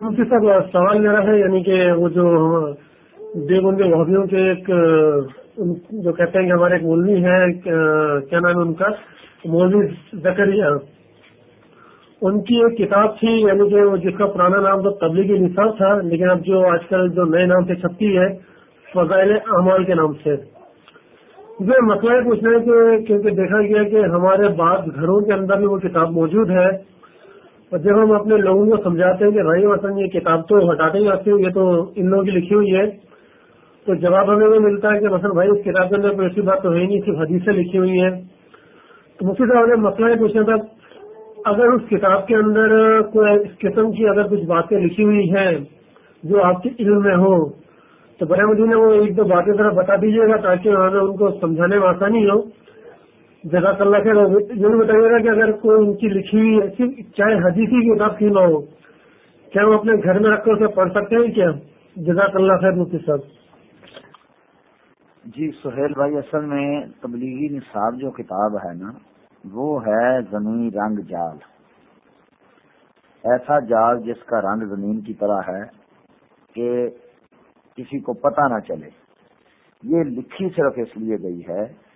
مفتی صاحب سوال میرا ہے یعنی کہ وہ جو دیوبندی وحبیوں کے ایک جو کہتے ہیں کہ ہمارے ایک مولوی ہے کیا نام ہے ان کا؟ مولوی زکریہ ان کی ایک کتاب تھی یعنی کہ جس کا پرانا نام تو تبلیغی نصاب تھا، لیکن اب جو آج کل جو نئے نام سے چھپتی ہے، فضائل اعمال کے نام سے۔ جو مسئلہ یہ پوچھنا ہے کہ، کیونکہ دیکھا گیا کہ ہمارے بعض گھروں کے اندر بھی وہ کتاب موجود ہے اور جب ہم اپنے لوگوں کو سمجھاتے ہیں کہ بھائی مثلاً یہ کتاب تو ہٹاتے ہی آتی یہ تو ان لوگوں کی لکھی ہوئی ہے۔ تو جواب ہمیں وہ ملتا ہے کہ مثلا بھائی اس کتاب کے اندر کوئی ایسی بات تو ہے نہیں، صرف حدیث سے لکھی ہوئی ہے تو مفتی صاحب نے مسئلہ یہ پوچھنا تھا، اگر اس کتاب کے اندر کوئی اس قسم کی اگر کچھ باتیں لکھی ہوئی ہیں جو آپ کے علم میں ہو تو برائے مدینہ وہ ایک دو باتیں ذرا بتا دیجیے گا تاکہ ہمیں ان کو سمجھانے میں آسانی ہو۔ جزاک اللہ خیر، یہ بتائیے گا کہ اگر کوئی ان کی لکھی ہوئی ایسی چاہے حدیثی کی کتاب کیوں نہ ہو، کیا ہم اپنے گھر میں رکھ کر اسے پڑھ سکتے ہیں کیا؟ جزاک اللہ خیر، مفتی صاحب۔ جی سہیل بھائی، اصل میں تبلیغی نصاب جو کتاب ہے نا، وہ ہے زمین رنگ جال۔ ایسا جال جس کا رنگ زمین کی طرح ہے کہ کسی کو پتہ نہ چلے۔ یہ لکھی صرف اس لیے گئی ہے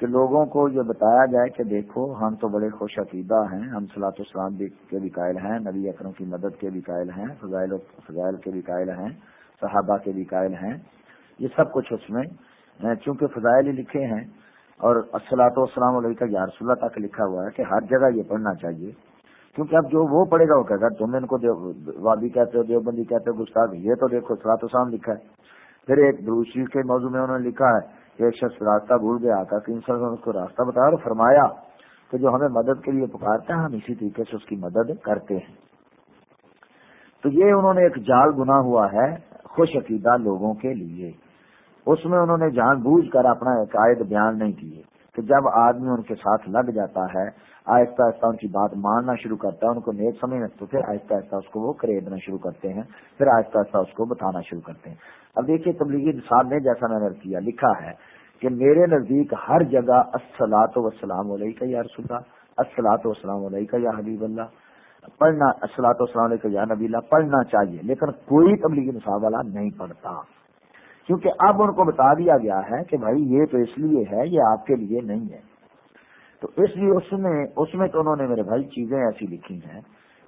کہ لوگوں کو یہ بتایا جائے کہ دیکھو، ہم تو بڑے خوش عقیدہ ہیں، ہم سلاط اسلام کے بھی قائل ہیں، نبی اکرم کی مدد کے بھی قائل ہیں، فضائل و فضائل کے بھی قائل ہیں، صحابہ کے بھی قائل ہیں، یہ سب کچھ اس میں چونکہ فضائل ہی لکھے ہیں اور اسلاط والسلام علیہ کا یا رسول اللہ تک لکھا ہوا ہے کہ ہر جگہ یہ پڑھنا چاہیے۔ کیونکہ اب جو وہ پڑھے گا وہ کہے گا، تم ان کو وادی کہتے ہو، دیوبندی کہتے ہو، گستاخ، یہ تو دیکھو سلاط اسلام لکھا ہے۔ پھر ایک دوسری کے موضوع میں انہوں نے لکھا ہے ایک شخص راستہ بھول گیا آتا تین سال اس کو راستہ بتایا اور فرمایا کہ جو ہمیں مدد کے لیے پکارتا ہے، ہم اسی طریقے سے اس کی مدد کرتے ہیں۔ تو یہ انہوں نے ایک جال گنا ہوا ہے خوش عقیدہ لوگوں کے لیے۔ اس میں انہوں نے جان بوجھ کر اپنا عقائد بیان نہیں کیے کہ جب آدمی ان کے ساتھ لگ جاتا ہے آہستہ آہستہ ان کی بات ماننا شروع کرتا ہے، ان کو نیک سمجھنا تو پھر آہستہ آہستہ اس کو وہ خریدنا شروع کرتے ہیں، پھر آہستہ آہستہ اس کو بتانا شروع کرتے ہیں۔ اب دیکھیے تبلیغی نصاب نے جیسا میں نے کیا، لکھا ہے کہ میرے نزدیک ہر جگہ اسلاط وسلام علیہ کا یا رسول اللہ اسلاط وسلام علیہ کا یا حبیب اللہ، پڑھنا اسلاط وسلام علیہ کا یا نبی اللہ، پڑھنا چاہیے، لیکن کوئی تبلیغی نصاب والا نہیں پڑھتا۔ کیونکہ اب ان کو بتا دیا گیا ہے کہ بھائی یہ تو اس لیے ہے، یہ آپ کے لیے نہیں ہے۔ تو اس لیے اس میں اس میں تو انہوں نے میرے بھائی چیزیں ایسی لکھی ہیں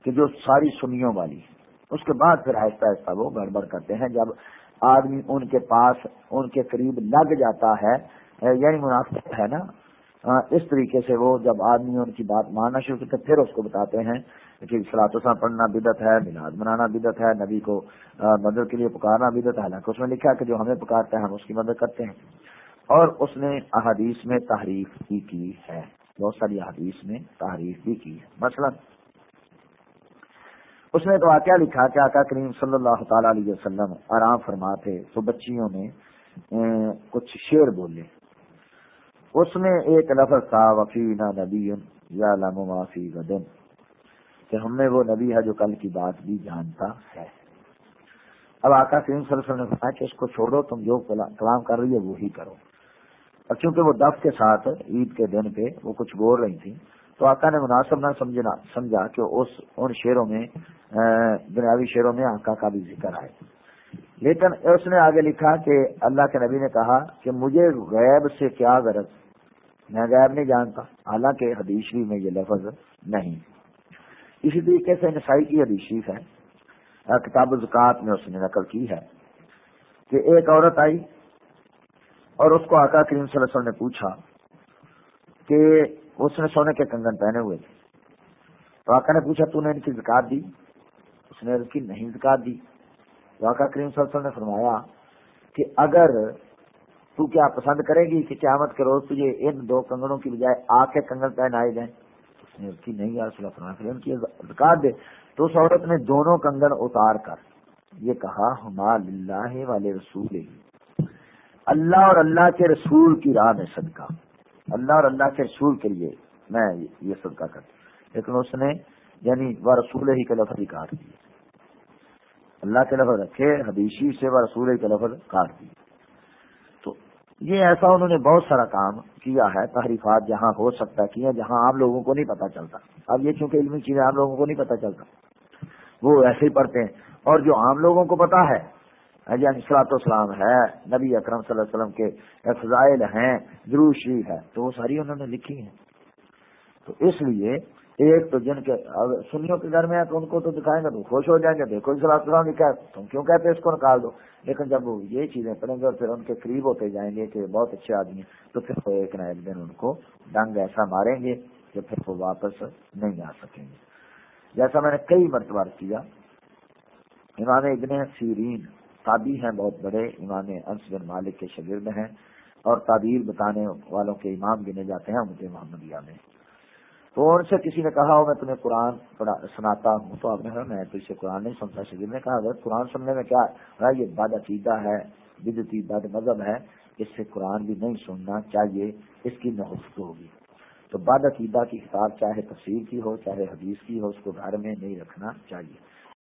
کہ جو ساری سنیوں والی ہیں۔ اس کے بعد پھر آہستہ آہستہ وہ گڑبڑ کرتے ہیں۔ جب آدمی ان کے پاس، ان کے قریب لگ جاتا ہے یعنی مناسب ہے نا اس طریقے سے وہ جب آدمی ان کی بات ماننا شروع کرتے پھر اس کو بتاتے ہیں کہ سلاطساں پڑھنا بدت ہے، میلاد منانا بدت ہے، نبی کو مدد کے لیے پکارنا بدت ہے۔ حالانکہ اس میں لکھا کہ جو ہمیں پکارتا ہے، ہم اس کی مدد کرتے ہیں۔ اور اس نے احادیث میں تحریف بھی کی ہے۔ بہت ساری احادیث میں تحریف بھی کی۔ ہے مثلا، اس نے تو واقعہ لکھا کہ آقا کریم صلی اللہ تعالی علیہ وسلم آرام فرما تھے تو بچیوں نے کچھ شیر بولے۔ اس میں ایک لفظ تھا وفینا نبی یا معافی غدن کہ ہم میں وہ نبی ہے جو کل کی بات بھی جانتا ہے۔ اب آقا کریم صلی اللہ علیہ وسلم نے کہا کہ اس کو چھوڑو، تم جو کلام کر رہی ہے وہی کرو۔ اور چونکہ وہ دف کے ساتھ عید کے دن پہ وہ کچھ بول رہی تھی تو آقا نے مناسب نہ سمجھنا، سمجھا کہ اس ان شیروں میں دنیاوی شیروں میں آقا کا بھی ذکر آئے۔ لیکن اس نے آگے لکھا کہ اللہ کے نبی نے کہا کہ مجھے غیب سے کیا غرض؟ میں غیب نہیں جانتا، حالانکہ حدیث میں یہ لفظ نہیں۔ اسی طریقے سے نسائی کی حدیث شریف ہے۔ کتاب الزکات میں اس نے نقل کی ہے کہ ایک عورت آئی اور اس کو آقا کریم صلی اللہ علیہ وسلم نے پوچھا کہ اس نے سونے کے کنگن پہنے ہوئے تھے۔ تو آقا نے پوچھا، تو نے ان کی زکات دی؟ اس نے کی نہیں زکات دی۔ تو آقا کریم صلی اللہ علیہ وسلم نے فرمایا کہ اگر تو کیا پسند کرے گی کہ قیامت کے روز تجھے ان دو کنگنوں کی بجائے آ کے کنگن پہنائے جائیں؟ اس نے کی نہیں یار صلی اللہ ان کی زکات دے۔ تو اس عورت نے دونوں کنگن اتار کر یہ کہا، ہما اللہ والے رسول اللہ اور اللہ کے رسول کی راہ میں صدقہ۔ اللہ اور اللہ کے رسول کے لیے میں یہ صدقہ کرتا ہوں۔ لیکن اس نے یعنی وہ رسول ہی کے لفظ ہی کاٹ دیے اللہ کے لفظ رکھے حدیشی سے وہ رسول ہی کے لفظ کاٹ دیے تو یہ ایسا انہوں نے بہت سارا کام کیا ہے، تحریفات جہاں ہو سکتا کیا، جہاں عام لوگوں کو نہیں پتا چلتا۔ اب یہ چونکہ علمی چیزیں عام لوگوں کو نہیں پتا چلتا۔ وہ ایسے ہی پڑھتے ہیں۔ اور جو عام لوگوں کو پتا ہے یعنی سلاط اسلام ہے، نبی اکرم صلی اللہ علیہ وسلم کے فضائل ہیں شریف ہے، تو وہ ساری انہوں نے لکھی ہیں۔ تو اس لیے ایک تو جن کے سنیوں کے گھر میں ہے تو ان کو تو دکھائیں گے تو خوش ہو جائیں گے، دیکھو جی السلام لکھا ہے، تم کیوں کہتے اس کو نکال دو؟ لیکن جب وہ یہ چیزیں پڑھیں گے اور پھر ان کے قریب ہوتے جائیں گے کہ بہت اچھے آدمی ہیں، تو پھر وہ ایک نہ ایک دن ان کو ڈنگ ایسا ماریں گے کہ پھر وہ واپس نہیں آ سکیں گے۔ جیسا میں نے کئی مرتبہ کیا، امام ابن سیرین تابی ہیں، بہت بڑے امام انس بن مالک کے شگرد ہیں اور تعبیر بتانے والوں کے امام گنے جاتے ہیں، مجھے محمدیہ میں۔ تو ان سے کسی نے کہا ہو میں تمہیں قرآن سناتا ہوں۔ تو آپ نے کہا، میں تو اسے قرآن نہیں سنتا شگیر نے کہا اگر قرآن سننے میں کیا ہے؟ یہ بد عقیدہ ہے بدتی بد مذہب ہے، اس سے قرآن بھی نہیں سننا چاہیے، اس کی نحفت ہوگی۔ تو بد عقیدہ کی کتاب چاہے تفسیر کی ہو، چاہے حدیث کی ہو، اس کو گھر میں نہیں رکھنا چاہیے۔